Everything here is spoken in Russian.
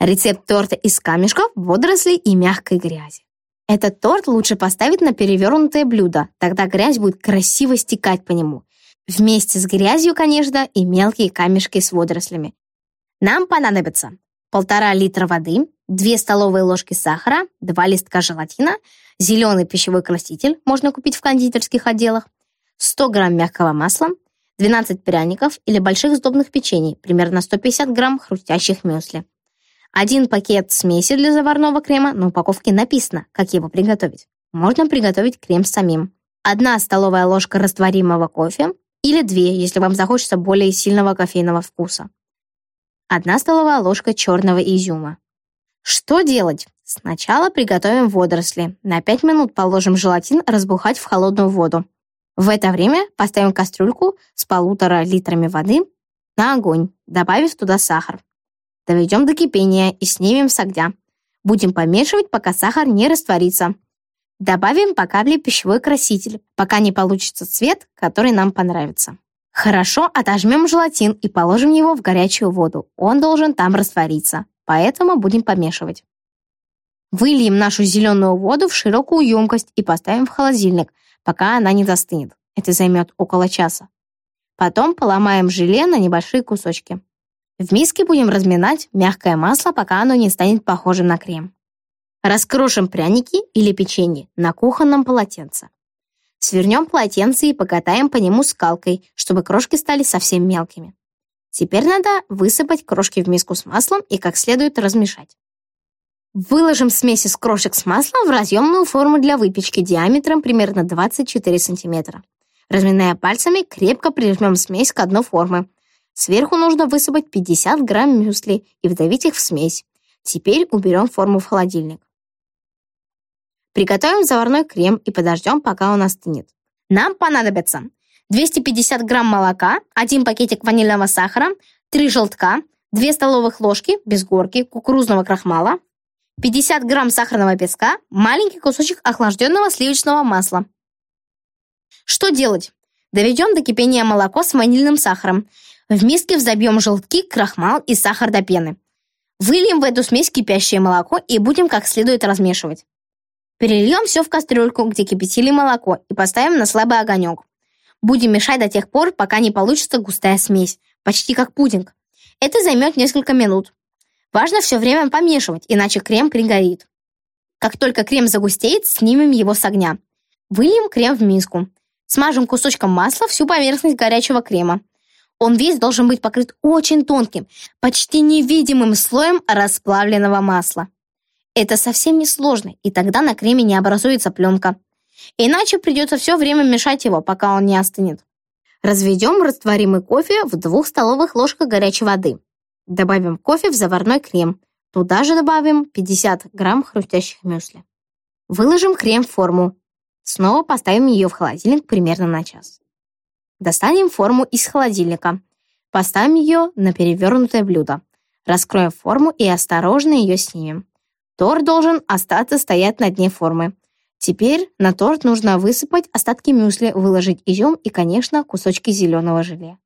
Рецепт торта из камешков, водорослей и мягкой грязи. Этот торт лучше поставить на перевернутое блюдо, тогда грязь будет красиво стекать по нему. Вместе с грязью, конечно, и мелкие камешки с водорослями. Нам понадобится полтора литра воды, 2 столовые ложки сахара, 2 листка желатина, зеленый пищевой краситель, можно купить в кондитерских отделах, 100 грамм мягкого масла, 12 пряников или больших сдобных печений, примерно 150 грамм хрустящих мюсли. Один пакет смеси для заварного крема, на упаковке написано, как его приготовить. Можно приготовить крем самим. Одна столовая ложка растворимого кофе или две, если вам захочется более сильного кофейного вкуса. Одна столовая ложка черного изюма. Что делать? Сначала приготовим водоросли. На 5 минут положим желатин разбухать в холодную воду. В это время поставим кастрюльку с полутора литрами воды на огонь, добавив туда сахар. Доведем до кипения и снимем с огня. Будем помешивать, пока сахар не растворится. Добавим по капле пищевой краситель, пока не получится цвет, который нам понравится. Хорошо отожмем желатин и положим его в горячую воду. Он должен там раствориться, поэтому будем помешивать. Выльем нашу зеленую воду в широкую емкость и поставим в холодильник, пока она не застынет. Это займет около часа. Потом поломаем желе на небольшие кусочки. В миске будем разминать мягкое масло, пока оно не станет похожим на крем. Раскрошим пряники или печенье на кухонном полотенце. Свернем полотенце и покатаем по нему скалкой, чтобы крошки стали совсем мелкими. Теперь надо высыпать крошки в миску с маслом и как следует размешать. Выложим смесь из крошек с маслом в разъемную форму для выпечки диаметром примерно 24 см. Разминая пальцами, крепко прижмем смесь к дну формы, Сверху нужно высыпать 50 грамм мюсли и вдавить их в смесь. Теперь уберем форму в холодильник. Приготовим заварной крем и подождем, пока он остынет. Нам понадобится 250 грамм молока, 1 пакетик ванильного сахара, 3 желтка, 2 столовых ложки без горки кукурузного крахмала, 50 грамм сахарного песка, маленький кусочек охлажденного сливочного масла. Что делать? Доведем до кипения молоко с ванильным сахаром. В миске взобьем желтки, крахмал и сахар до пены. Выльем в эту смесь кипящее молоко и будем как следует размешивать. Перельем все в кастрюльку, где кипятили молоко, и поставим на слабый огонек. Будем мешать до тех пор, пока не получится густая смесь, почти как пудинг. Это займет несколько минут. Важно все время помешивать, иначе крем пригорит. Как только крем загустеет, снимем его с огня. Выльем крем в миску. Смажем кусочком масла всю поверхность горячего крема. Он весь должен быть покрыт очень тонким, почти невидимым слоем расплавленного масла. Это совсем не сложно, и тогда на креме не образуется пленка. Иначе придется все время мешать его, пока он не остынет. Разведем растворимый кофе в двух столовых ложках горячей воды. Добавим кофе в заварной крем. Туда же добавим 50 грамм хрустящих мюсли. Выложим крем в форму. Снова поставим ее в холодильник примерно на час. Достанем форму из холодильника. Поставим ее на перевернутое блюдо. Раскроем форму и осторожно ее снимем. Торт должен остаться стоять на дне формы. Теперь на торт нужно высыпать остатки мюсли, выложить изюм и, конечно, кусочки зеленого желе.